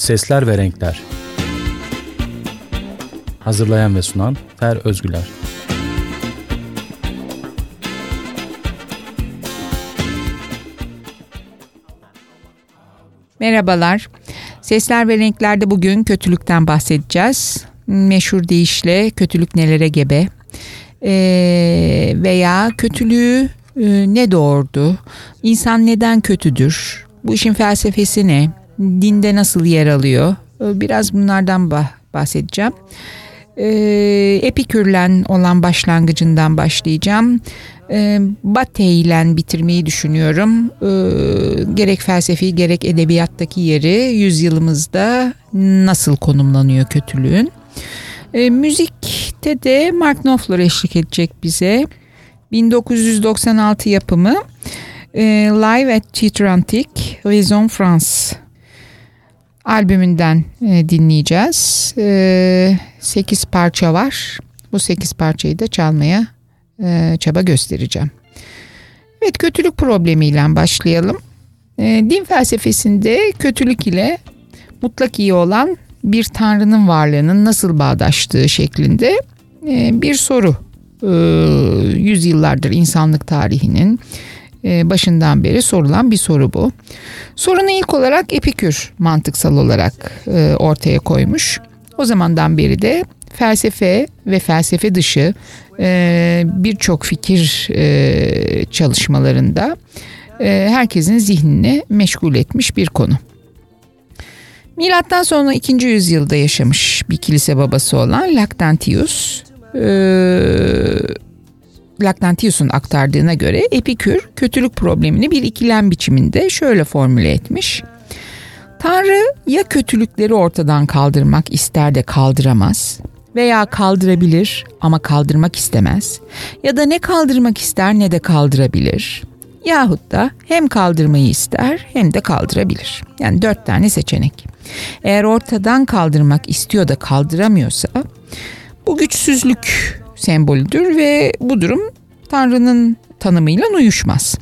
Sesler ve Renkler. Hazırlayan ve sunan Fer Özgüler. Merhabalar. Sesler ve Renkler'de bugün kötülükten bahsedeceğiz. Meşhur deyişle kötülük nelere gebe? Ee, veya kötülüğü e, ne doğurdu, İnsan neden kötüdür, bu işin felsefesi ne, dinde nasıl yer alıyor ee, biraz bunlardan bahsedeceğim. Ee, Epikürlen olan başlangıcından başlayacağım. Ee, Bate ile bitirmeyi düşünüyorum. Ee, gerek felsefi gerek edebiyattaki yeri yüzyılımızda nasıl konumlanıyor kötülüğün. Ee, müzikte de Mark Knopfler eşlik edecek bize. 1996 yapımı e, Live at Theatre Antique, Raison France albümünden e, dinleyeceğiz. E, 8 parça var. Bu 8 parçayı da çalmaya e, çaba göstereceğim. Evet kötülük problemiyle başlayalım. E, din felsefesinde kötülük ile mutlak iyi olan bir tanrının varlığının nasıl bağdaştığı şeklinde e, bir soru. E, yüzyıllardır insanlık tarihinin başından beri sorulan bir soru bu. Sorunu ilk olarak Epikür mantıksal olarak e, ortaya koymuş. O zamandan beri de felsefe ve felsefe dışı e, birçok fikir çalışmalarında herkesin zihnini meşgul etmiş bir konu. Milattan sonra 2. yüzyılda yaşamış bir kilise babası olan Lactantius Lactantius'un aktardığına göre Epikür kötülük problemini bir ikilem biçiminde şöyle formüle etmiş. Tanrı ya kötülükleri ortadan kaldırmak ister de kaldıramaz veya kaldırabilir ama kaldırmak istemez ya da ne kaldırmak ister ne de kaldırabilir yahut da hem kaldırmayı ister hem de kaldırabilir. Yani dört tane seçenek. Eğer ortadan kaldırmak istiyor da kaldıramıyorsa bu güçsüzlük sembolüdür ve bu durum Tanrı'nın tanımıyla uyuşmaz.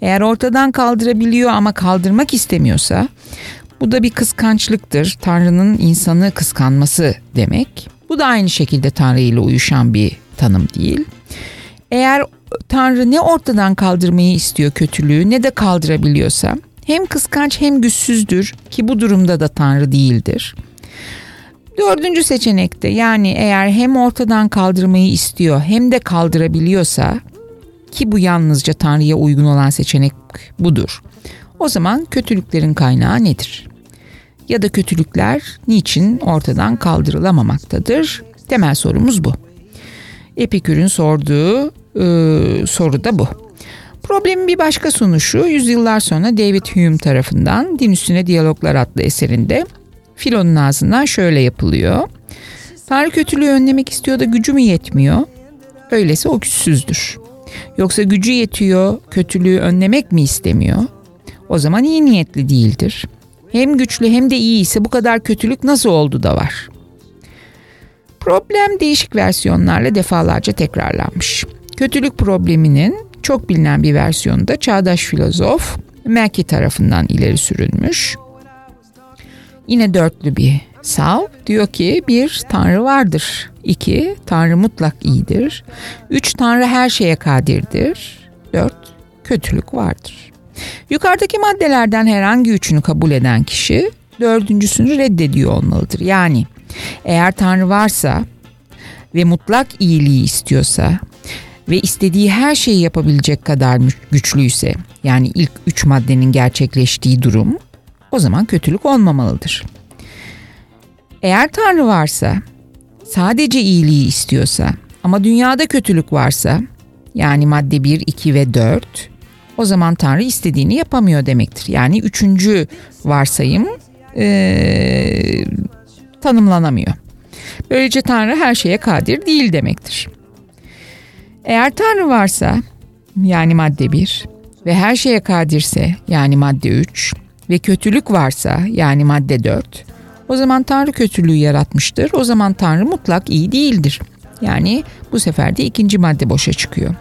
Eğer ortadan kaldırabiliyor ama kaldırmak istemiyorsa bu da bir kıskançlıktır. Tanrı'nın insanı kıskanması demek. Bu da aynı şekilde Tanrı ile uyuşan bir tanım değil. Eğer Tanrı ne ortadan kaldırmayı istiyor kötülüğü ne de kaldırabiliyorsa hem kıskanç hem güçsüzdür ki bu durumda da Tanrı değildir. Dördüncü seçenekte yani eğer hem ortadan kaldırmayı istiyor hem de kaldırabiliyorsa ki bu yalnızca Tanrı'ya uygun olan seçenek budur. O zaman kötülüklerin kaynağı nedir? Ya da kötülükler niçin ortadan kaldırılamamaktadır? Temel sorumuz bu. Epikür'ün sorduğu e, soru da bu. Problemin bir başka sunuşu yüzyıllar sonra David Hume tarafından Din Üstüne Diyaloglar adlı eserinde Filonun ağzından şöyle yapılıyor. Tanrı kötülüğü önlemek istiyor da gücü mü yetmiyor? Öyleyse o güçsüzdür. Yoksa gücü yetiyor, kötülüğü önlemek mi istemiyor? O zaman iyi niyetli değildir. Hem güçlü hem de iyi ise bu kadar kötülük nasıl oldu da var? Problem değişik versiyonlarla defalarca tekrarlanmış. Kötülük probleminin çok bilinen bir versiyonu da çağdaş filozof Mackey tarafından ileri sürülmüş. Yine dörtlü bir sav diyor ki bir tanrı vardır. İki tanrı mutlak iyidir. Üç tanrı her şeye kadirdir. Dört kötülük vardır. Yukarıdaki maddelerden herhangi üçünü kabul eden kişi dördüncüsünü reddediyor olmalıdır. Yani eğer tanrı varsa ve mutlak iyiliği istiyorsa ve istediği her şeyi yapabilecek kadar güçlüyse yani ilk üç maddenin gerçekleştiği durum o zaman kötülük olmamalıdır. Eğer Tanrı varsa, sadece iyiliği istiyorsa ama dünyada kötülük varsa yani madde 1, 2 ve 4 o zaman Tanrı istediğini yapamıyor demektir. Yani üçüncü varsayım ee, tanımlanamıyor. Böylece Tanrı her şeye kadir değil demektir. Eğer Tanrı varsa yani madde 1 ve her şeye kadirse yani madde 3 ve kötülük varsa yani madde 4 o zaman Tanrı kötülüğü yaratmıştır. O zaman Tanrı mutlak iyi değildir. Yani bu sefer de ikinci madde boşa çıkıyor.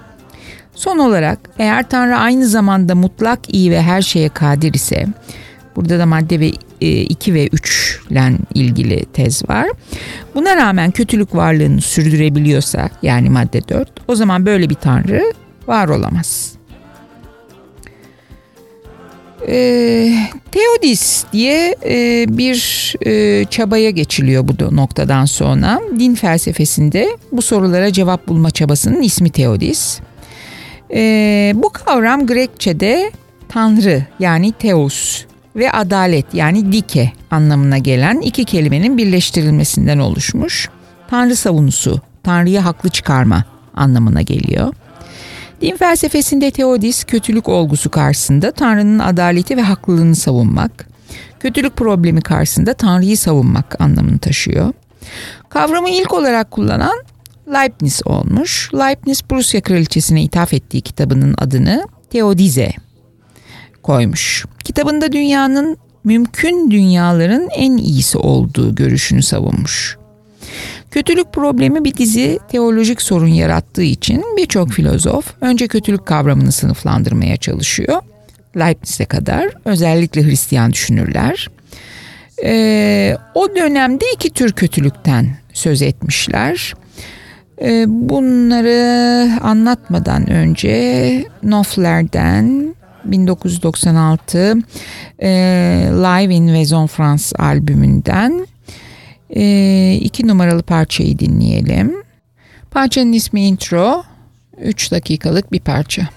Son olarak eğer Tanrı aynı zamanda mutlak iyi ve her şeye kadir ise Burada da madde ve 2 e, ve 3 ile ilgili tez var. Buna rağmen kötülük varlığını sürdürebiliyorsa yani madde 4 o zaman böyle bir tanrı var olamaz. E, Teodis diye e, bir e, çabaya geçiliyor bu noktadan sonra. Din felsefesinde bu sorulara cevap bulma çabasının ismi Teodis. E, bu kavram Grekçe'de tanrı yani teos ve adalet yani dike anlamına gelen iki kelimenin birleştirilmesinden oluşmuş. Tanrı savunusu, tanrıya haklı çıkarma anlamına geliyor. Din felsefesinde Teodis kötülük olgusu karşısında Tanrı'nın adaleti ve haklılığını savunmak, kötülük problemi karşısında Tanrı'yı savunmak anlamını taşıyor. Kavramı ilk olarak kullanan Leibniz olmuş. Leibniz Prusya Kraliçesi'ne ithaf ettiği kitabının adını Teodize koymuş. Kitabında dünyanın mümkün dünyaların en iyisi olduğu görüşünü savunmuş. Kötülük problemi bir dizi teolojik sorun yarattığı için birçok filozof önce kötülük kavramını sınıflandırmaya çalışıyor. Leibniz'e kadar özellikle Hristiyan düşünürler. Ee, o dönemde iki tür kötülükten söz etmişler. Ee, bunları anlatmadan önce Nofler'den 1996 e, Live in Maison France albümünden e, iki numaralı parçayı dinleyelim. Parçanın ismi intro. 3 dakikalık bir parça.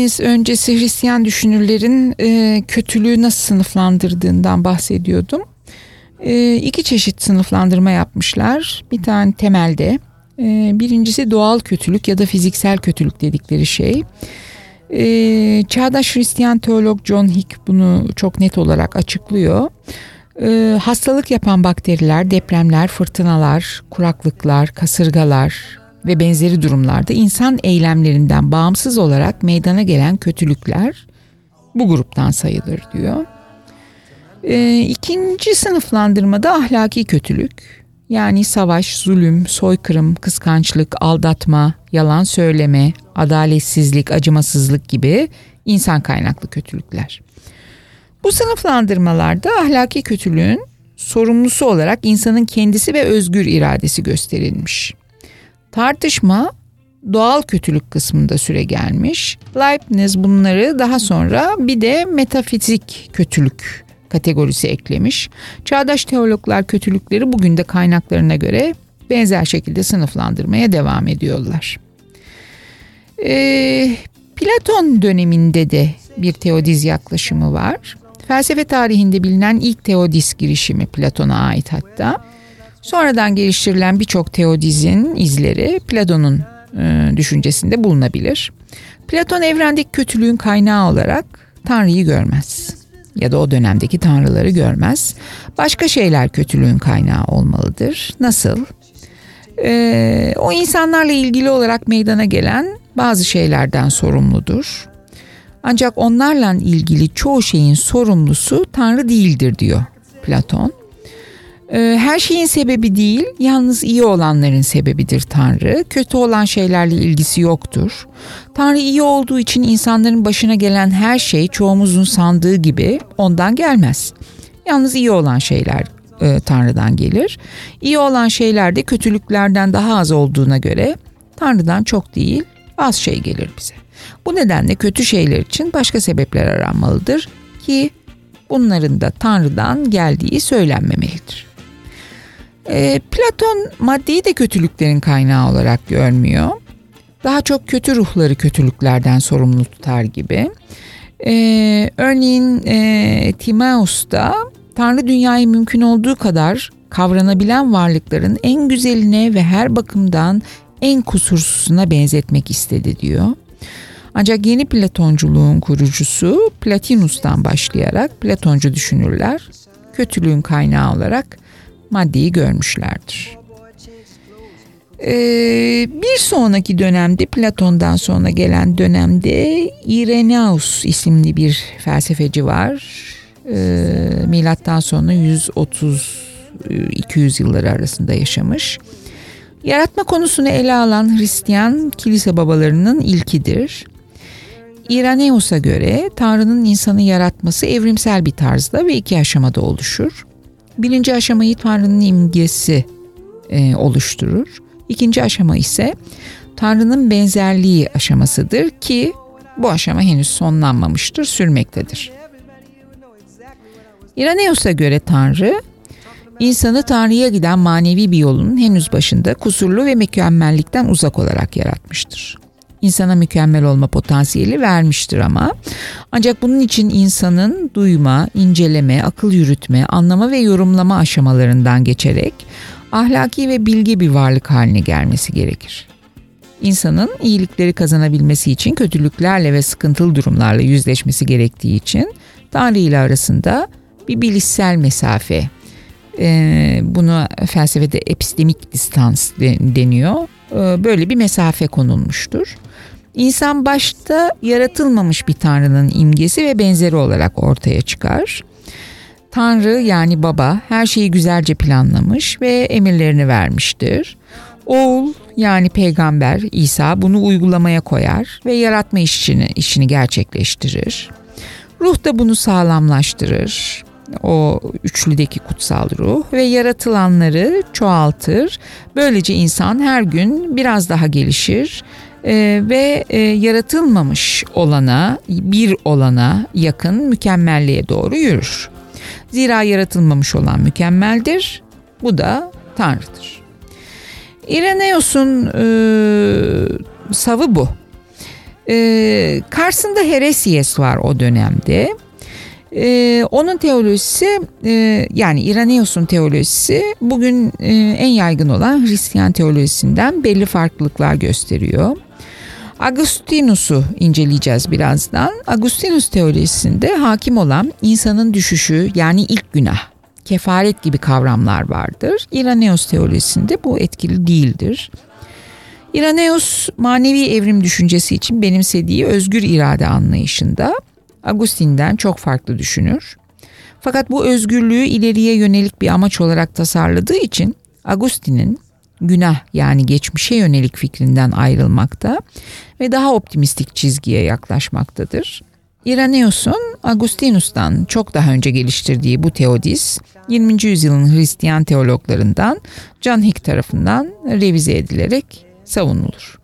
Leibniz öncesi Hristiyan düşünürlerin e, kötülüğü nasıl sınıflandırdığından bahsediyordum. E, iki çeşit sınıflandırma yapmışlar. Bir tane temelde. E, birincisi doğal kötülük ya da fiziksel kötülük dedikleri şey. E, çağdaş Hristiyan teolog John Hick bunu çok net olarak açıklıyor. E, hastalık yapan bakteriler, depremler, fırtınalar, kuraklıklar, kasırgalar, ve benzeri durumlarda insan eylemlerinden bağımsız olarak meydana gelen kötülükler bu gruptan sayılır diyor. E, ikinci sınıflandırmada ahlaki kötülük yani savaş, zulüm, soykırım, kıskançlık, aldatma, yalan söyleme, adaletsizlik, acımasızlık gibi insan kaynaklı kötülükler. Bu sınıflandırmalarda ahlaki kötülüğün sorumlusu olarak insanın kendisi ve özgür iradesi gösterilmiş. Tartışma doğal kötülük kısmında süre gelmiş. Leibniz bunları daha sonra bir de metafizik kötülük kategorisi eklemiş. Çağdaş teologlar kötülükleri bugün de kaynaklarına göre benzer şekilde sınıflandırmaya devam ediyorlar. Ee, Platon döneminde de bir teodiz yaklaşımı var. Felsefe tarihinde bilinen ilk teodiz girişimi Platon'a ait hatta. Sonradan geliştirilen birçok teodizin izleri Platon'un e, düşüncesinde bulunabilir. Platon evrendeki kötülüğün kaynağı olarak Tanrı'yı görmez ya da o dönemdeki tanrıları görmez. Başka şeyler kötülüğün kaynağı olmalıdır. Nasıl? Ee, o insanlarla ilgili olarak meydana gelen bazı şeylerden sorumludur. Ancak onlarla ilgili çoğu şeyin sorumlusu Tanrı değildir diyor Platon. Ee, her şeyin sebebi değil, yalnız iyi olanların sebebidir Tanrı. Kötü olan şeylerle ilgisi yoktur. Tanrı iyi olduğu için insanların başına gelen her şey çoğumuzun sandığı gibi ondan gelmez. Yalnız iyi olan şeyler e, Tanrı'dan gelir. İyi olan şeyler de kötülüklerden daha az olduğuna göre Tanrı'dan çok değil, az şey gelir bize. Bu nedenle kötü şeyler için başka sebepler aranmalıdır ki bunların da Tanrı'dan geldiği söylenmemelidir. E, Platon maddeyi de kötülüklerin kaynağı olarak görmüyor. Daha çok kötü ruhları kötülüklerden sorumlu tutar gibi. E, örneğin e, Timaeus'ta Tanrı dünyayı mümkün olduğu kadar kavranabilen varlıkların en güzeline ve her bakımdan en kusursuzuna benzetmek istedi diyor. Ancak yeni Platonculuğun kurucusu Platinus'tan başlayarak Platoncu düşünürler kötülüğün kaynağı olarak maddeyi görmüşlerdir. Ee, bir sonraki dönemde Platon'dan sonra gelen dönemde Irenaeus isimli bir felsefeci var. Ee, milattan sonra 130-200 yılları arasında yaşamış. Yaratma konusunu ele alan Hristiyan kilise babalarının ilkidir. Irenaeus'a göre Tanrı'nın insanı yaratması evrimsel bir tarzda ve iki aşamada oluşur. Birinci aşamayı Tanrı'nın imgesi e, oluşturur. İkinci aşama ise Tanrı'nın benzerliği aşamasıdır ki bu aşama henüz sonlanmamıştır, sürmektedir. İraneus'a göre Tanrı, insanı Tanrı'ya giden manevi bir yolun henüz başında kusurlu ve mükemmellikten uzak olarak yaratmıştır insana mükemmel olma potansiyeli vermiştir ama ancak bunun için insanın duyma, inceleme, akıl yürütme, anlama ve yorumlama aşamalarından geçerek ahlaki ve bilgi bir varlık haline gelmesi gerekir. İnsanın iyilikleri kazanabilmesi için kötülüklerle ve sıkıntılı durumlarla yüzleşmesi gerektiği için Tanrı ile arasında bir bilişsel mesafe, bunu felsefede epistemik distans deniyor. E, böyle bir mesafe konulmuştur. İnsan başta yaratılmamış bir tanrının imgesi ve benzeri olarak ortaya çıkar. Tanrı yani baba her şeyi güzelce planlamış ve emirlerini vermiştir. Oğul yani peygamber İsa bunu uygulamaya koyar ve yaratma işini, işini gerçekleştirir. Ruh da bunu sağlamlaştırır. O üçlüdeki kutsal ruh ve yaratılanları çoğaltır. Böylece insan her gün biraz daha gelişir e, ve e, yaratılmamış olana, bir olana yakın mükemmelliğe doğru yürür. Zira yaratılmamış olan mükemmeldir, bu da Tanrı'dır. İreneos'un e, savı bu. Ee, karşısında Heresies var o dönemde. Ee, onun teolojisi e, yani İrenaeus'un teolojisi bugün e, en yaygın olan Hristiyan teolojisinden belli farklılıklar gösteriyor. Agustinus'u inceleyeceğiz birazdan. Agustinus teolojisinde hakim olan insanın düşüşü yani ilk günah, kefaret gibi kavramlar vardır. İrenaeus teolojisinde bu etkili değildir. İrenaeus manevi evrim düşüncesi için benimsediği özgür irade anlayışında Agustin'den çok farklı düşünür. Fakat bu özgürlüğü ileriye yönelik bir amaç olarak tasarladığı için Agustin'in günah yani geçmişe yönelik fikrinden ayrılmakta ve daha optimistik çizgiye yaklaşmaktadır. Irenaeus'un Agustinus'tan çok daha önce geliştirdiği bu teodis 20. yüzyılın Hristiyan teologlarından John Hick tarafından revize edilerek savunulur.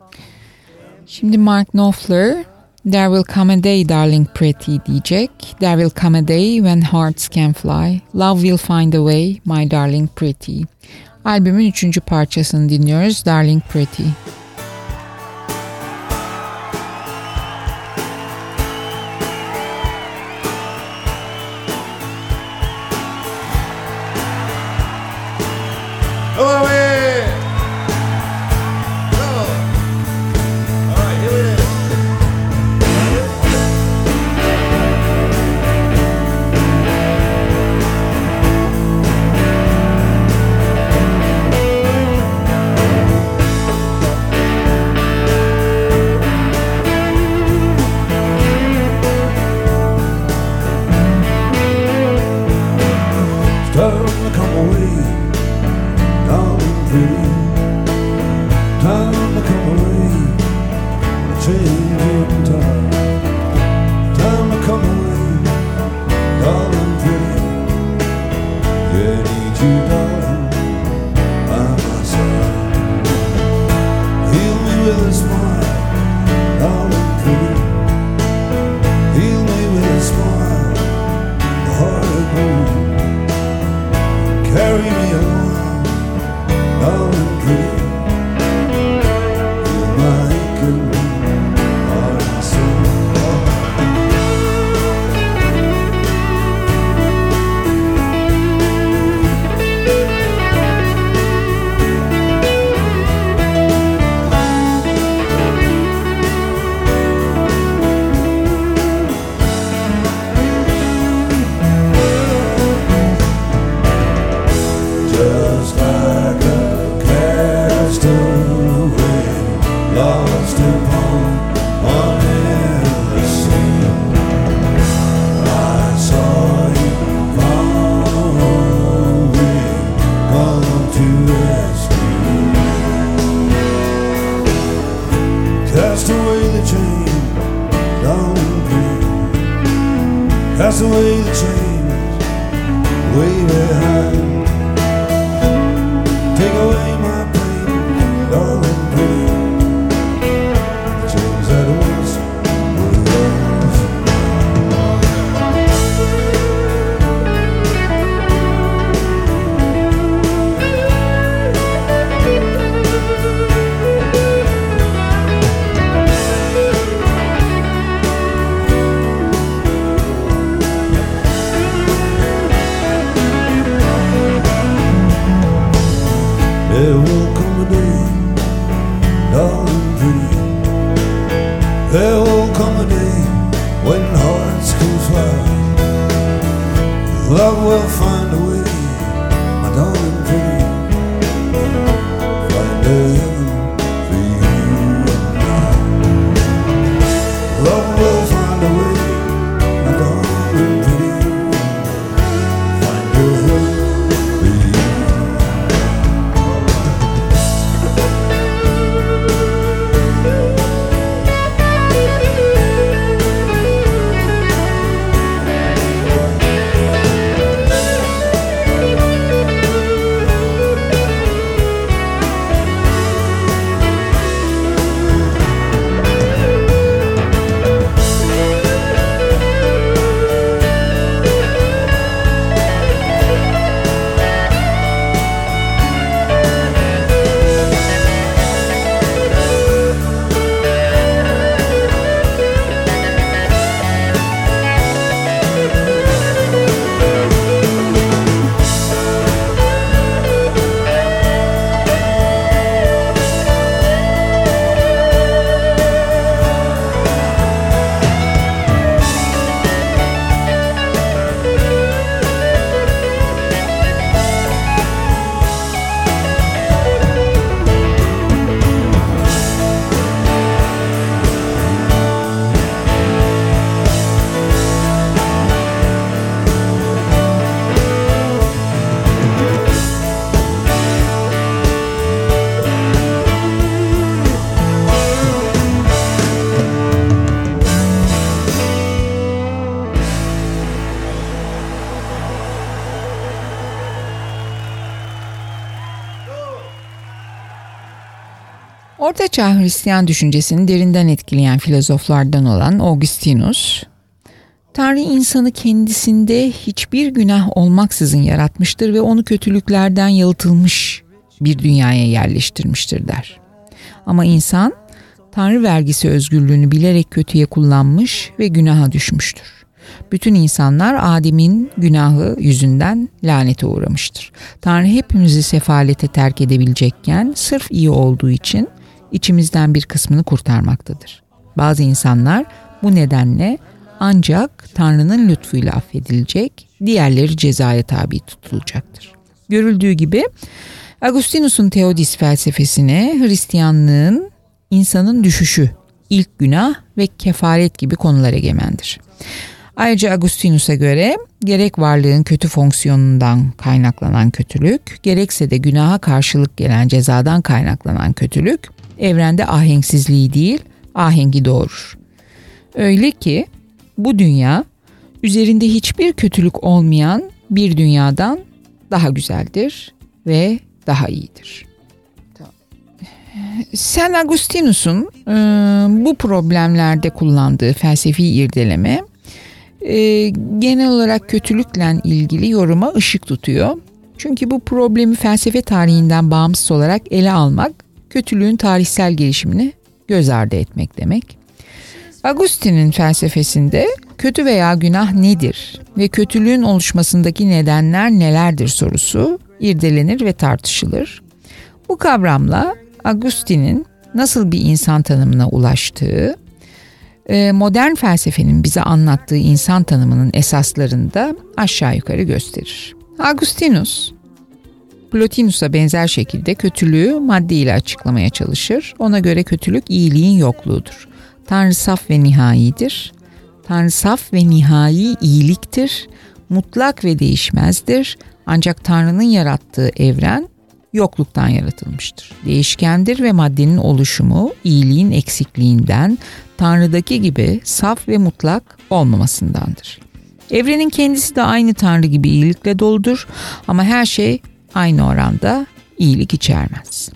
Şimdi Mark Knopfler There will come a day darling pretty diyecek. There will come a day when hearts can fly. Love will find a way my darling pretty. Albümün üçüncü parçasını dinliyoruz Darling Pretty. through Ortaçağ Hristiyan düşüncesini derinden etkileyen filozoflardan olan Augustinus, Tanrı insanı kendisinde hiçbir günah olmaksızın yaratmıştır ve onu kötülüklerden yalıtılmış bir dünyaya yerleştirmiştir der. Ama insan Tanrı vergisi özgürlüğünü bilerek kötüye kullanmış ve günaha düşmüştür. Bütün insanlar Adem'in günahı yüzünden lanete uğramıştır. Tanrı hepimizi sefalete terk edebilecekken sırf iyi olduğu için içimizden bir kısmını kurtarmaktadır. Bazı insanlar bu nedenle ancak Tanrı'nın lütfuyla affedilecek, diğerleri cezaya tabi tutulacaktır. Görüldüğü gibi Agustinus'un Teodis felsefesine Hristiyanlığın insanın düşüşü, ilk günah ve kefaret gibi konular egemendir. Ayrıca Agustinus'a göre gerek varlığın kötü fonksiyonundan kaynaklanan kötülük, gerekse de günaha karşılık gelen cezadan kaynaklanan kötülük evrende ahenksizliği değil, ahengi doğurur. Öyle ki bu dünya üzerinde hiçbir kötülük olmayan bir dünyadan daha güzeldir ve daha iyidir. Sen Agustinus'un e, bu problemlerde kullandığı felsefi irdeleme e, genel olarak kötülükle ilgili yoruma ışık tutuyor. Çünkü bu problemi felsefe tarihinden bağımsız olarak ele almak kötülüğün tarihsel gelişimini göz ardı etmek demek. Agustin'in felsefesinde kötü veya günah nedir ve kötülüğün oluşmasındaki nedenler nelerdir sorusu irdelenir ve tartışılır. Bu kavramla Agustin'in nasıl bir insan tanımına ulaştığı, e, modern felsefenin bize anlattığı insan tanımının esaslarında aşağı yukarı gösterir. Agustinus, Plotinus'a benzer şekilde kötülüğü madde ile açıklamaya çalışır. Ona göre kötülük iyiliğin yokluğudur. Tanrı saf ve nihaidir. Tanrı saf ve nihai iyiliktir. Mutlak ve değişmezdir. Ancak Tanrı'nın yarattığı evren yokluktan yaratılmıştır. Değişkendir ve maddenin oluşumu iyiliğin eksikliğinden, Tanrı'daki gibi saf ve mutlak olmamasındandır. Evrenin kendisi de aynı Tanrı gibi iyilikle doludur ama her şey aynı oranda iyilik içermez.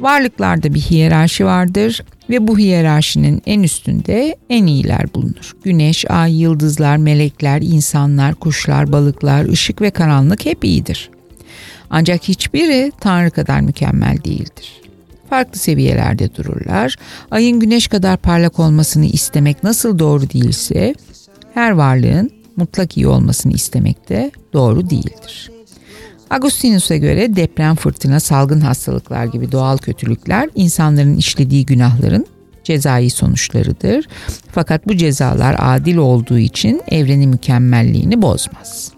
Varlıklarda bir hiyerarşi vardır ve bu hiyerarşinin en üstünde en iyiler bulunur. Güneş, ay, yıldızlar, melekler, insanlar, kuşlar, balıklar, ışık ve karanlık hep iyidir. Ancak hiçbiri Tanrı kadar mükemmel değildir. Farklı seviyelerde dururlar. Ayın güneş kadar parlak olmasını istemek nasıl doğru değilse, her varlığın mutlak iyi olmasını istemek de doğru değildir. Agustinus'a göre deprem, fırtına, salgın hastalıklar gibi doğal kötülükler insanların işlediği günahların cezai sonuçlarıdır. Fakat bu cezalar adil olduğu için evrenin mükemmelliğini bozmaz.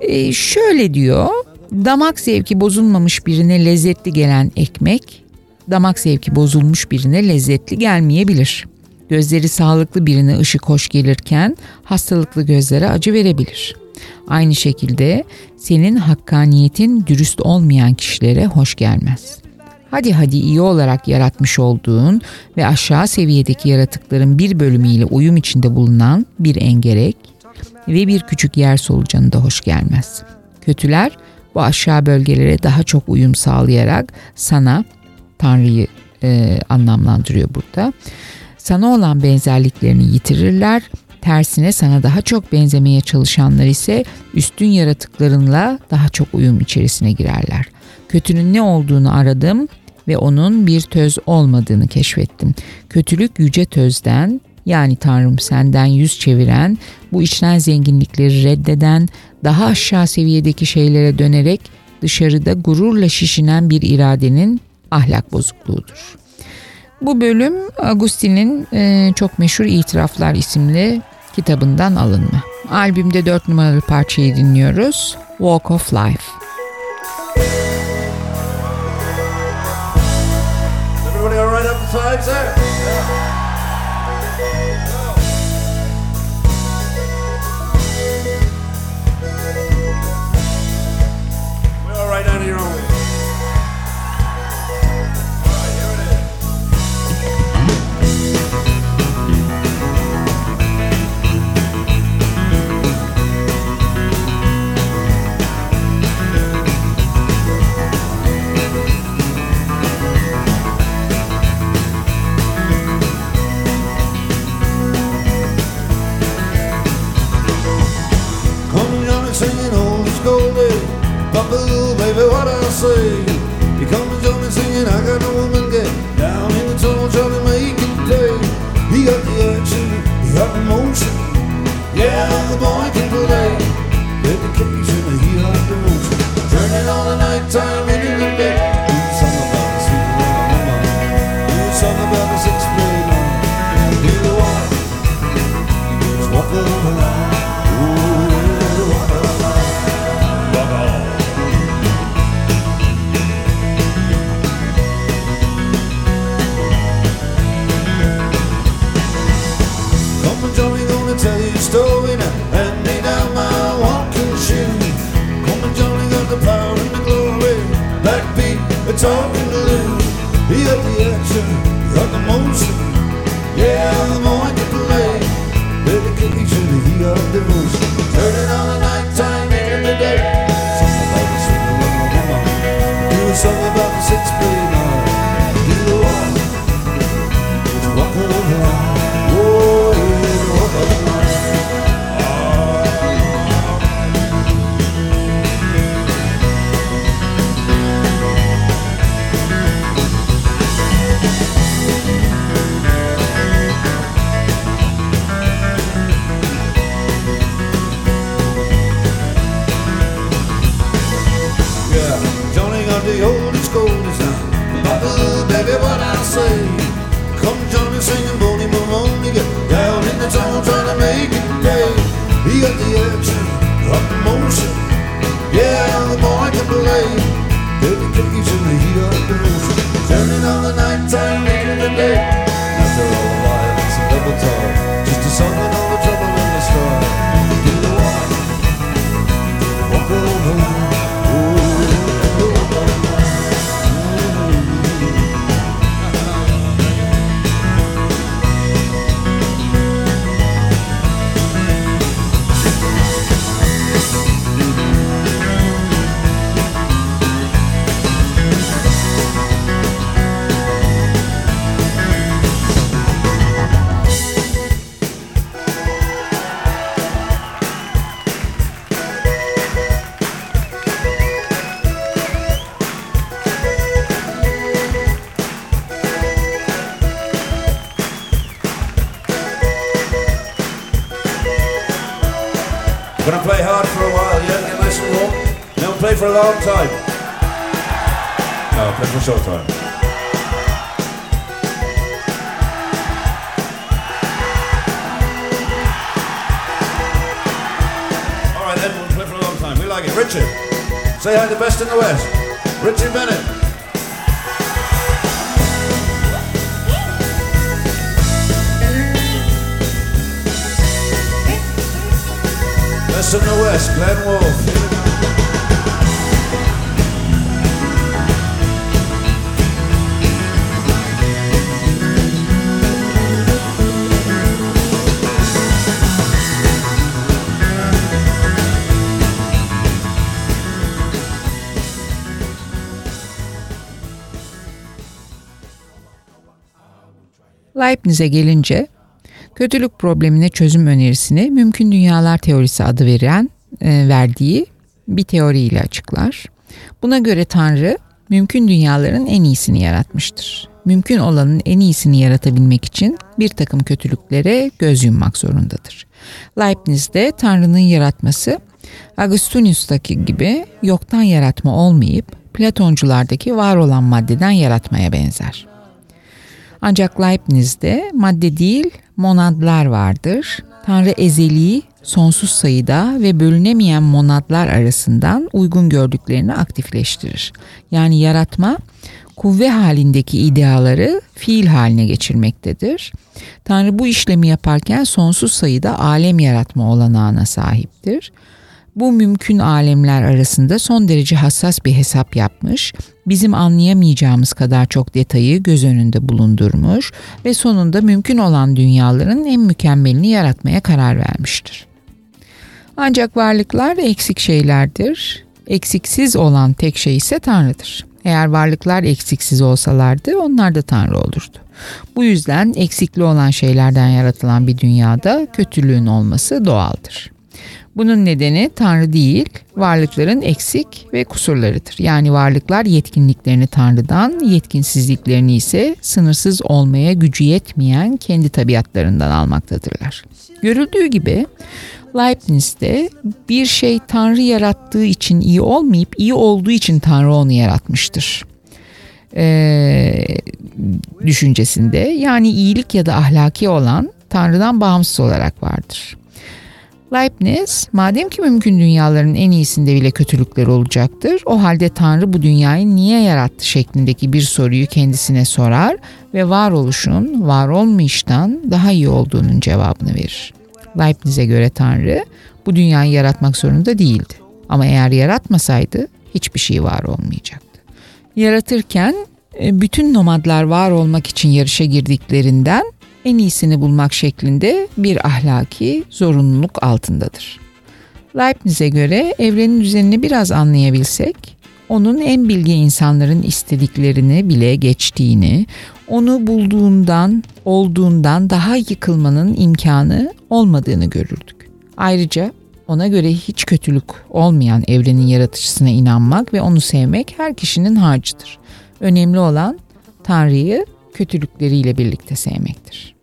Ee, şöyle diyor, damak zevki bozulmamış birine lezzetli gelen ekmek, damak zevki bozulmuş birine lezzetli gelmeyebilir. Gözleri sağlıklı birine ışık hoş gelirken hastalıklı gözlere acı verebilir.'' Aynı şekilde senin hakkaniyetin dürüst olmayan kişilere hoş gelmez. Hadi hadi iyi olarak yaratmış olduğun ve aşağı seviyedeki yaratıkların bir bölümüyle uyum içinde bulunan bir engerek ve bir küçük yer solucanı da hoş gelmez. Kötüler bu aşağı bölgelere daha çok uyum sağlayarak sana Tanrı'yı e, anlamlandırıyor burada. Sana olan benzerliklerini yitirirler Tersine sana daha çok benzemeye çalışanlar ise üstün yaratıklarınla daha çok uyum içerisine girerler. Kötünün ne olduğunu aradım ve onun bir töz olmadığını keşfettim. Kötülük yüce tözden yani Tanrım senden yüz çeviren, bu içten zenginlikleri reddeden, daha aşağı seviyedeki şeylere dönerek dışarıda gururla şişinen bir iradenin ahlak bozukluğudur. Bu bölüm Agustin'in e, çok meşhur İtiraflar isimli kitabından alınma. Albümde dört numaralı parçayı dinliyoruz. Walk of Life. Everybody all right up five, sir? what I say. He comes on me singing, I got no woman gay. Long time. We like it. Richard, say hi to the best in the West. Richard Bennett. Best in the West, Glenn Wolf. Leibniz'e gelince kötülük problemine çözüm önerisini mümkün dünyalar teorisi adı veren e, verdiği bir teoriyle açıklar. Buna göre Tanrı mümkün dünyaların en iyisini yaratmıştır. Mümkün olanın en iyisini yaratabilmek için bir takım kötülüklere göz yummak zorundadır. Leibniz'de Tanrı'nın yaratması Agustinus'taki gibi yoktan yaratma olmayıp Platonculardaki var olan maddeden yaratmaya benzer. Ancak Leibniz'de madde değil monadlar vardır. Tanrı ezeli, sonsuz sayıda ve bölünemeyen monadlar arasından uygun gördüklerini aktifleştirir. Yani yaratma kuvve halindeki ideaları fiil haline geçirmektedir. Tanrı bu işlemi yaparken sonsuz sayıda alem yaratma olanağına sahiptir. Bu mümkün alemler arasında son derece hassas bir hesap yapmış, bizim anlayamayacağımız kadar çok detayı göz önünde bulundurmuş ve sonunda mümkün olan dünyaların en mükemmelini yaratmaya karar vermiştir. Ancak varlıklar eksik şeylerdir. Eksiksiz olan tek şey ise Tanrı'dır. Eğer varlıklar eksiksiz olsalardı onlar da Tanrı olurdu. Bu yüzden eksikli olan şeylerden yaratılan bir dünyada kötülüğün olması doğaldır. Bunun nedeni Tanrı değil, varlıkların eksik ve kusurlarıdır. Yani varlıklar yetkinliklerini Tanrı'dan, yetkinsizliklerini ise sınırsız olmaya gücü yetmeyen kendi tabiatlarından almaktadırlar. Görüldüğü gibi Leibniz'de bir şey Tanrı yarattığı için iyi olmayıp iyi olduğu için Tanrı onu yaratmıştır. Ee, düşüncesinde yani iyilik ya da ahlaki olan Tanrı'dan bağımsız olarak vardır. Leibniz, madem ki mümkün dünyaların en iyisinde bile kötülükler olacaktır, o halde Tanrı bu dünyayı niye yarattı şeklindeki bir soruyu kendisine sorar ve varoluşun var olmayıştan daha iyi olduğunun cevabını verir. Leibniz'e göre Tanrı bu dünyayı yaratmak zorunda değildi. Ama eğer yaratmasaydı hiçbir şey var olmayacaktı. Yaratırken e, bütün nomadlar var olmak için yarışa girdiklerinden en iyisini bulmak şeklinde bir ahlaki zorunluluk altındadır. Leibniz'e göre evrenin düzenini biraz anlayabilsek, onun en bilgi insanların istediklerini bile geçtiğini, onu bulduğundan, olduğundan daha yıkılmanın imkanı olmadığını görürdük. Ayrıca ona göre hiç kötülük olmayan evrenin yaratıcısına inanmak ve onu sevmek her kişinin harcıdır. Önemli olan Tanrı'yı kötülükleriyle birlikte sevmektir.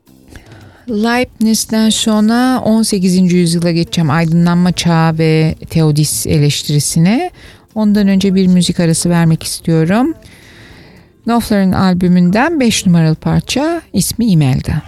Leibniz'den sonra 18. yüzyıla geçeceğim aydınlanma çağı ve teodis eleştirisine. Ondan önce bir müzik arası vermek istiyorum. Knopfler'ın albümünden 5 numaralı parça ismi Imelda.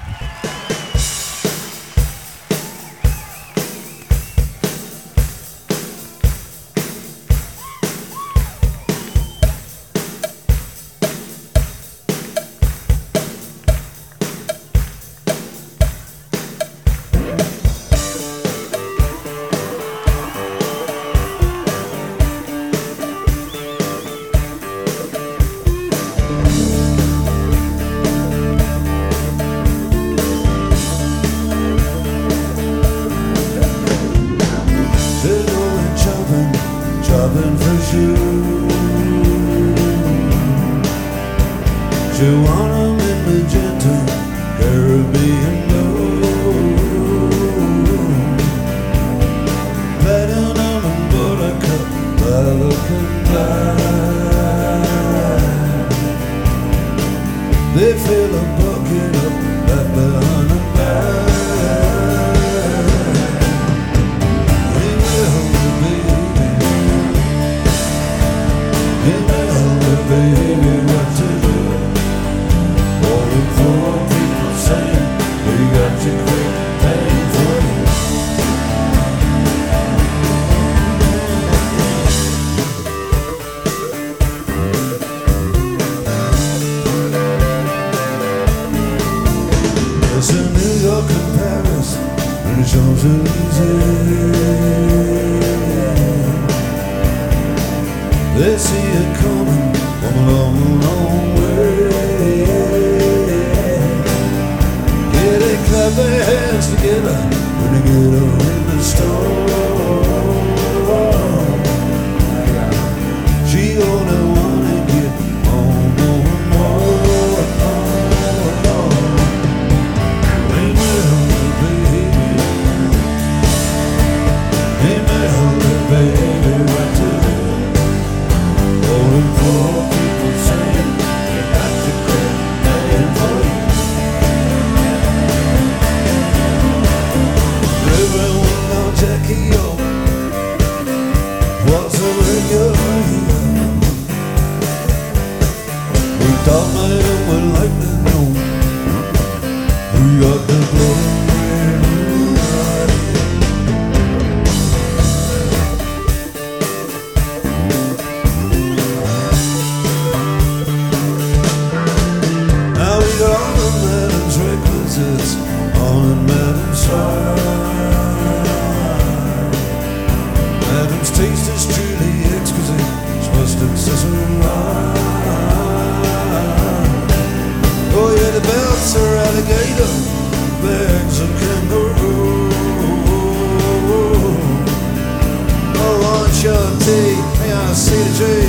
bags of kangaroo. I want your tape, may I see the tree?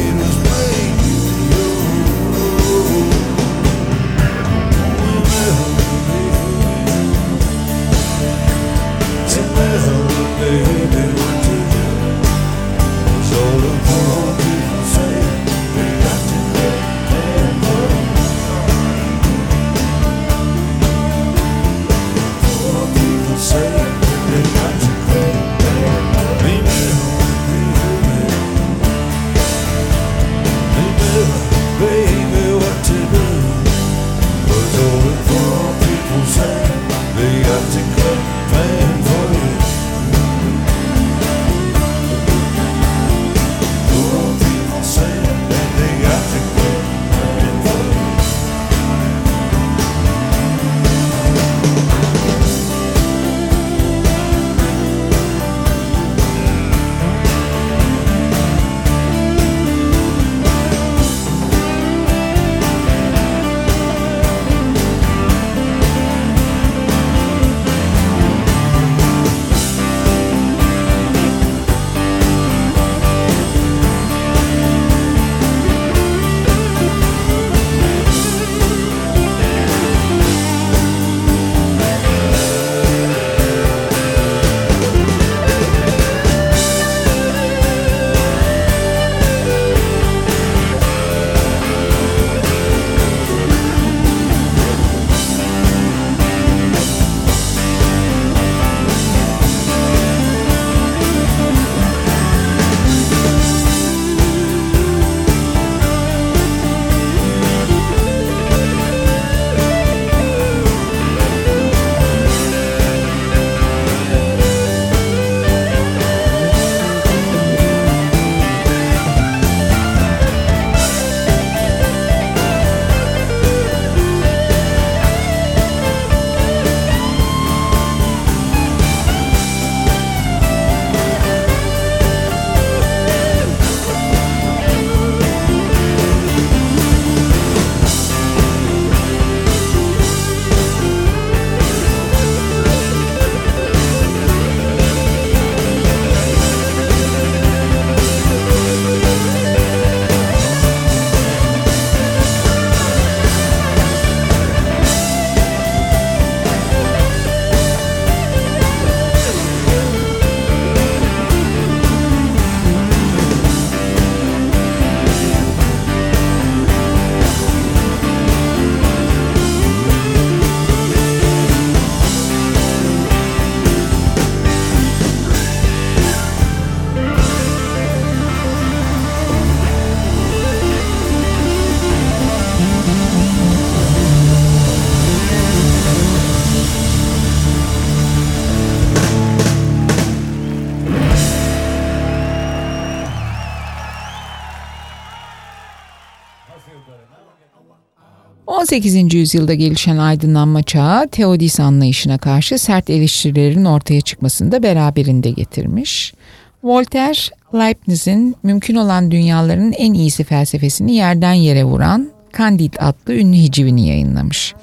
18. yüzyılda gelişen aydınlanma çağı teodis anlayışına karşı sert eleştirilerin ortaya çıkmasını da beraberinde getirmiş. Voltaire, Leibniz'in mümkün olan dünyaların en iyisi felsefesini yerden yere vuran Candide adlı ünlü hicivini yayınlamış.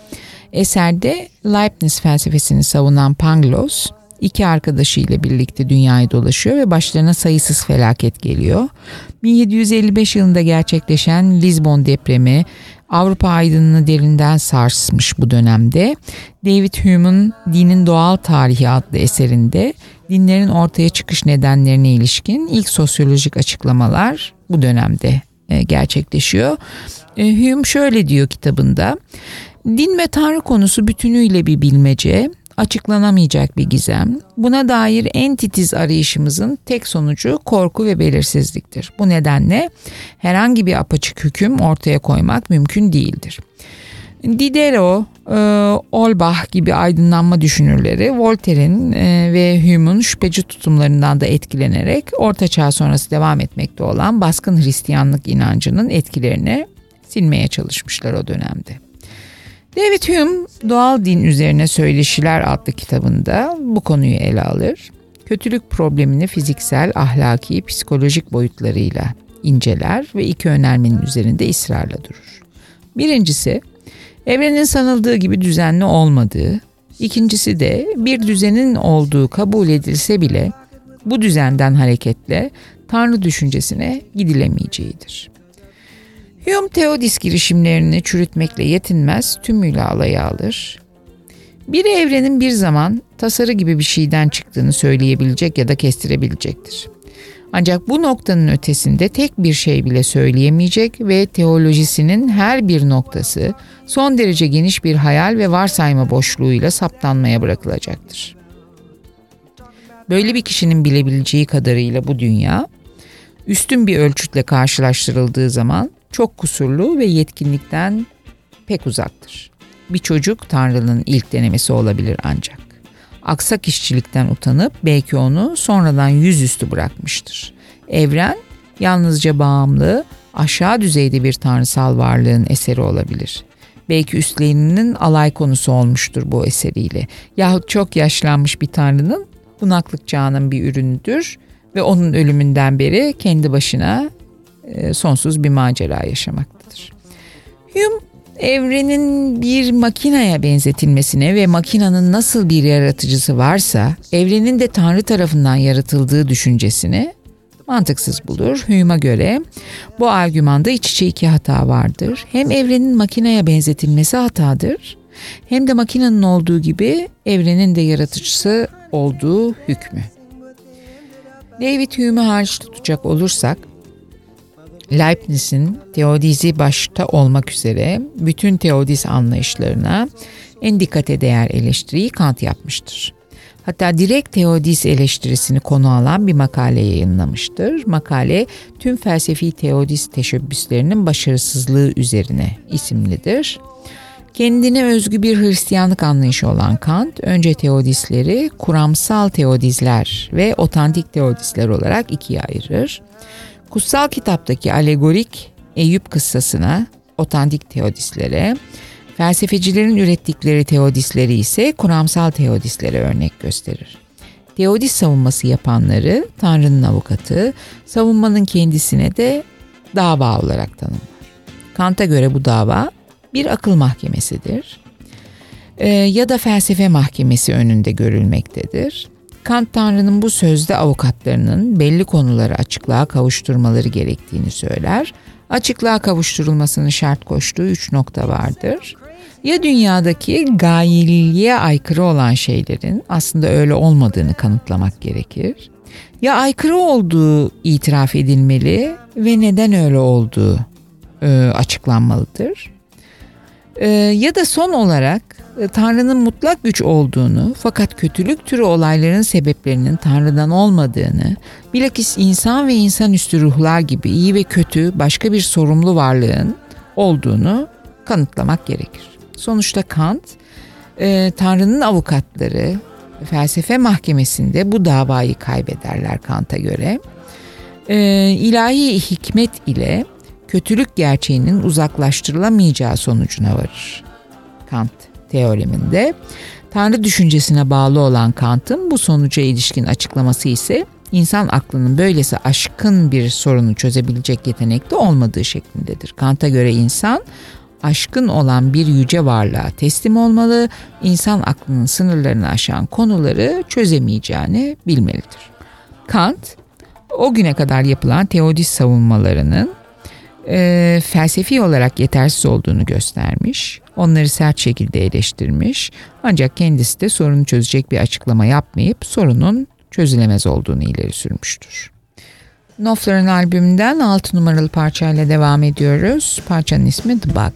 Eserde Leibniz felsefesini savunan Pangloss, iki arkadaşıyla birlikte dünyayı dolaşıyor ve başlarına sayısız felaket geliyor. 1755 yılında gerçekleşen Lisbon depremi Avrupa aydınını derinden sarsmış bu dönemde. David Hume'un Dinin Doğal Tarihi adlı eserinde dinlerin ortaya çıkış nedenlerine ilişkin ilk sosyolojik açıklamalar bu dönemde e, gerçekleşiyor. E, Hume şöyle diyor kitabında. Din ve Tanrı konusu bütünüyle bir bilmece, açıklanamayacak bir gizem. Buna dair en titiz arayışımızın tek sonucu korku ve belirsizliktir. Bu nedenle herhangi bir apaçık hüküm ortaya koymak mümkün değildir. Diderot, e, Olbach gibi aydınlanma düşünürleri Voltaire'in e, ve Hume'un şüpheci tutumlarından da etkilenerek Orta Çağ sonrası devam etmekte olan baskın Hristiyanlık inancının etkilerini silmeye çalışmışlar o dönemde. David Hume Doğal Din Üzerine Söyleşiler adlı kitabında bu konuyu ele alır. Kötülük problemini fiziksel, ahlaki, psikolojik boyutlarıyla inceler ve iki önermenin üzerinde ısrarla durur. Birincisi, evrenin sanıldığı gibi düzenli olmadığı, ikincisi de bir düzenin olduğu kabul edilse bile bu düzenden hareketle Tanrı düşüncesine gidilemeyeceğidir. Hume Teodis girişimlerini çürütmekle yetinmez, tümüyle alaya alır. Bir evrenin bir zaman tasarı gibi bir şeyden çıktığını söyleyebilecek ya da kestirebilecektir. Ancak bu noktanın ötesinde tek bir şey bile söyleyemeyecek ve teolojisinin her bir noktası son derece geniş bir hayal ve varsayma boşluğuyla saptanmaya bırakılacaktır. Böyle bir kişinin bilebileceği kadarıyla bu dünya, üstün bir ölçütle karşılaştırıldığı zaman çok kusurlu ve yetkinlikten pek uzaktır. Bir çocuk Tanrı'nın ilk denemesi olabilir ancak. Aksak işçilikten utanıp belki onu sonradan yüzüstü bırakmıştır. Evren yalnızca bağımlı, aşağı düzeyde bir tanrısal varlığın eseri olabilir. Belki üstlerinin alay konusu olmuştur bu eseriyle. Yahut çok yaşlanmış bir tanrının bunaklık çağının bir ürünüdür ve onun ölümünden beri kendi başına e, sonsuz bir macera yaşamaktadır. Hume evrenin bir makinaya benzetilmesine ve makinanın nasıl bir yaratıcısı varsa evrenin de Tanrı tarafından yaratıldığı düşüncesini mantıksız bulur. Hume'a göre bu argümanda iç içe iki hata vardır. Hem evrenin makinaya benzetilmesi hatadır hem de makinenin olduğu gibi evrenin de yaratıcısı olduğu hükmü. David Hume'u hariç tutacak olursak Leibniz'in teodizi başta olmak üzere bütün teodiz anlayışlarına en dikkate değer eleştiriyi Kant yapmıştır. Hatta direkt teodiz eleştirisini konu alan bir makale yayınlamıştır. Makale tüm felsefi teodiz teşebbüslerinin başarısızlığı üzerine isimlidir. Kendine özgü bir Hristiyanlık anlayışı olan Kant, önce teodisleri kuramsal teodizler ve otantik teodisler olarak ikiye ayırır. Kutsal kitaptaki alegorik Eyüp kıssasına, otantik teodislere, felsefecilerin ürettikleri teodisleri ise kuramsal teodislere örnek gösterir. Teodis savunması yapanları Tanrı'nın avukatı, savunmanın kendisine de dava olarak tanımlar. Kant'a göre bu dava bir akıl mahkemesidir ee, ya da felsefe mahkemesi önünde görülmektedir. Kant Tanrı'nın bu sözde avukatlarının belli konuları açıklığa kavuşturmaları gerektiğini söyler. Açıklığa kavuşturulmasını şart koştuğu üç nokta vardır. Ya dünyadaki gayeliğe aykırı olan şeylerin aslında öyle olmadığını kanıtlamak gerekir. Ya aykırı olduğu itiraf edilmeli ve neden öyle olduğu e, açıklanmalıdır. E, ya da son olarak e, Tanrı'nın mutlak güç olduğunu fakat kötülük türü olayların sebeplerinin Tanrı'dan olmadığını, bilakis insan ve insanüstü ruhlar gibi iyi ve kötü başka bir sorumlu varlığın olduğunu kanıtlamak gerekir. Sonuçta Kant, e, Tanrı'nın avukatları felsefe mahkemesinde bu davayı kaybederler Kant'a göre. E, ilahi hikmet ile kötülük gerçeğinin uzaklaştırılamayacağı sonucuna varır. Kant teoreminde Tanrı düşüncesine bağlı olan Kant'ın bu sonuca ilişkin açıklaması ise insan aklının böylesi aşkın bir sorunu çözebilecek yetenekte olmadığı şeklindedir. Kant'a göre insan aşkın olan bir yüce varlığa teslim olmalı, insan aklının sınırlarını aşan konuları çözemeyeceğini bilmelidir. Kant, o güne kadar yapılan teodist savunmalarının e, felsefi olarak yetersiz olduğunu göstermiş. Onları sert şekilde eleştirmiş. Ancak kendisi de sorunu çözecek bir açıklama yapmayıp sorunun çözülemez olduğunu ileri sürmüştür. Knopfler'ın albümünden 6 numaralı parçayla devam ediyoruz. Parçanın ismi The Bug.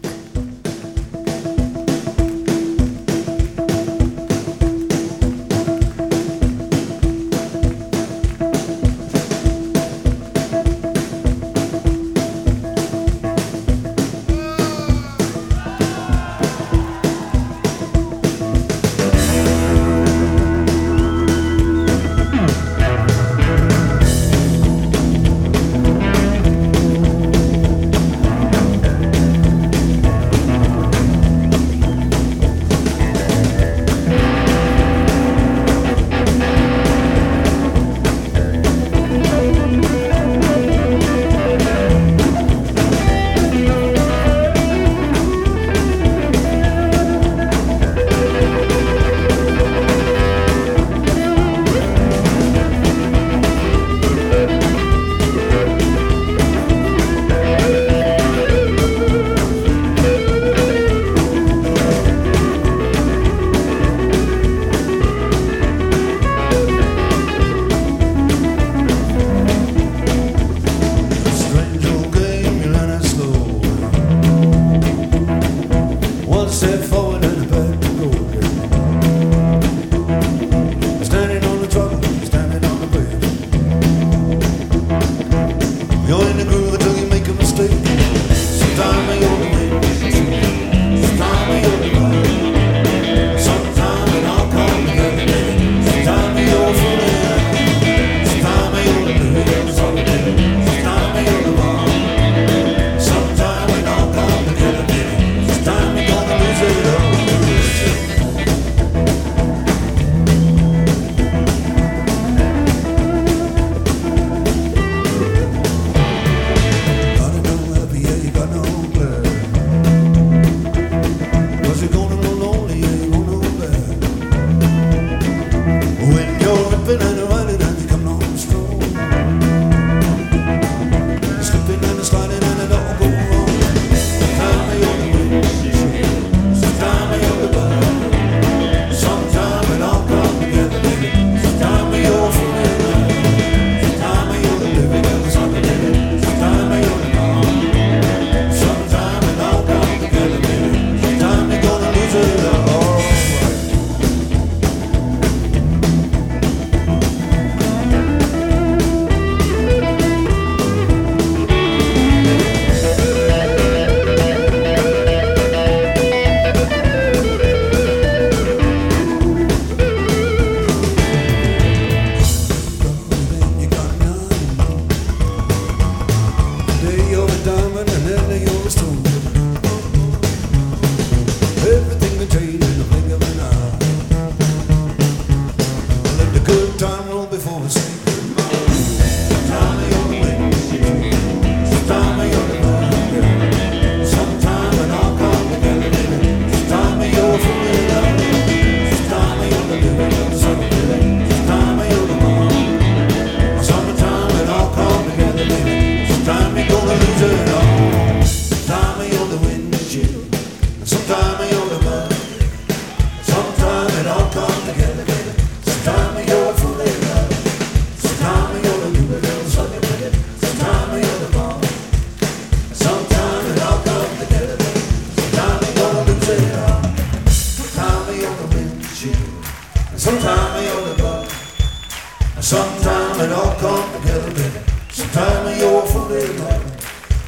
Sometimes it all comes together, baby. Sometimes you're for real, baby.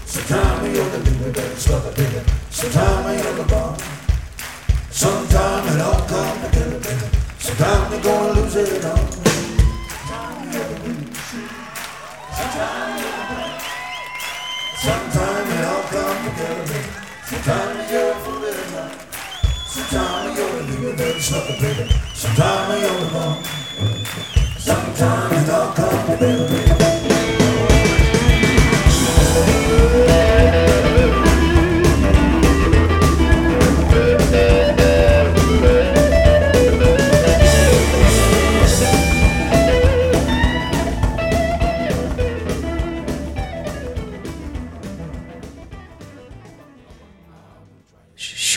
Sometimes you're the leader, baby. Start the baby. Sometimes you're the bomb. Sometimes it all comes together, baby. Sometimes you're gonna lose it all. Sometimes you're the blues. Sometimes you're it all comes together, baby. Sometimes you're a real, baby. Sometimes you're the leader, baby. Start. Sometimes you're the bomb. Sometimes it all comes together.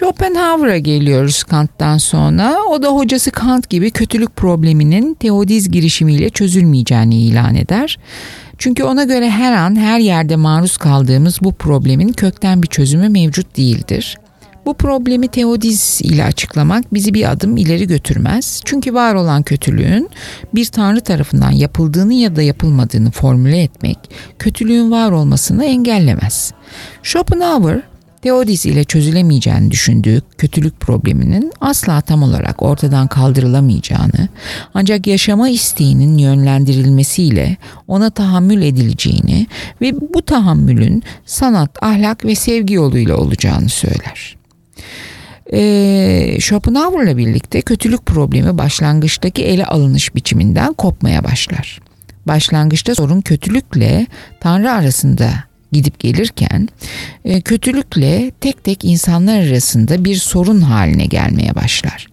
Schopenhauer'a geliyoruz Kant'tan sonra. O da hocası Kant gibi kötülük probleminin teodiz girişimiyle çözülmeyeceğini ilan eder. Çünkü ona göre her an her yerde maruz kaldığımız bu problemin kökten bir çözümü mevcut değildir. Bu problemi teodiz ile açıklamak bizi bir adım ileri götürmez. Çünkü var olan kötülüğün bir tanrı tarafından yapıldığını ya da yapılmadığını formüle etmek kötülüğün var olmasını engellemez. Schopenhauer Teodis ile çözülemeyeceğini düşündüğü kötülük probleminin asla tam olarak ortadan kaldırılamayacağını, ancak yaşama isteğinin yönlendirilmesiyle ona tahammül edileceğini ve bu tahammülün sanat, ahlak ve sevgi yoluyla olacağını söyler. Ee, Schopenhauer'la birlikte kötülük problemi başlangıçtaki ele alınış biçiminden kopmaya başlar. Başlangıçta sorun kötülükle Tanrı arasında gidip gelirken e, kötülükle tek tek insanlar arasında bir sorun haline gelmeye başlar.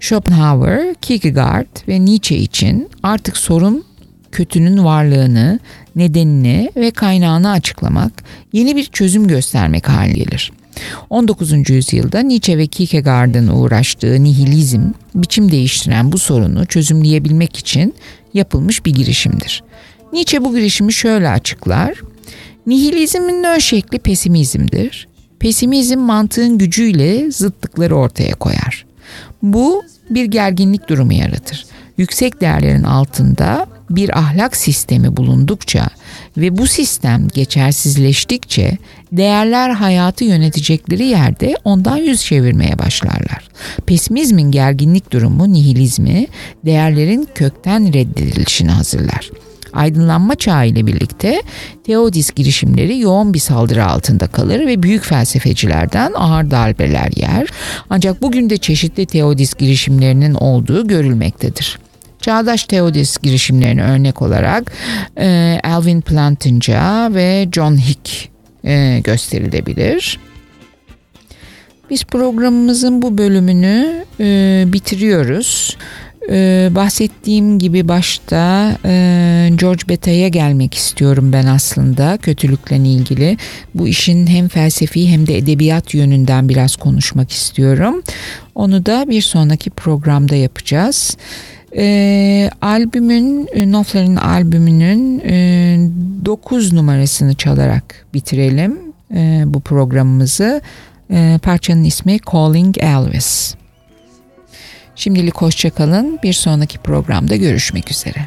Schopenhauer, Kierkegaard ve Nietzsche için artık sorun kötünün varlığını, nedenini ve kaynağını açıklamak, yeni bir çözüm göstermek haline gelir. 19. yüzyılda Nietzsche ve Kierkegaard'ın uğraştığı nihilizm, biçim değiştiren bu sorunu çözümleyebilmek için yapılmış bir girişimdir. Nietzsche bu girişimi şöyle açıklar. Nihilizmin ön şekli pesimizmdir. Pesimizm mantığın gücüyle zıtlıkları ortaya koyar. Bu bir gerginlik durumu yaratır. Yüksek değerlerin altında bir ahlak sistemi bulundukça ve bu sistem geçersizleştikçe değerler hayatı yönetecekleri yerde ondan yüz çevirmeye başlarlar. Pesimizmin gerginlik durumu nihilizmi değerlerin kökten reddedilişini hazırlar. Aydınlanma çağı ile birlikte teodis girişimleri yoğun bir saldırı altında kalır ve büyük felsefecilerden ağır darbeler yer. Ancak bugün de çeşitli teodis girişimlerinin olduğu görülmektedir. Çağdaş teodis girişimlerine örnek olarak e, Alvin Plantinga ve John Hick e, gösterilebilir. Biz programımızın bu bölümünü e, bitiriyoruz. Ee, bahsettiğim gibi başta e, George Beta'ya gelmek istiyorum ben aslında kötülükle ilgili. Bu işin hem felsefi hem de edebiyat yönünden biraz konuşmak istiyorum. Onu da bir sonraki programda yapacağız. E, albümün, Knopfler'in albümünün e, 9 numarasını çalarak bitirelim e, bu programımızı. E, parçanın ismi Calling Elvis. Şimdilik hoşçakalın. Bir sonraki programda görüşmek üzere.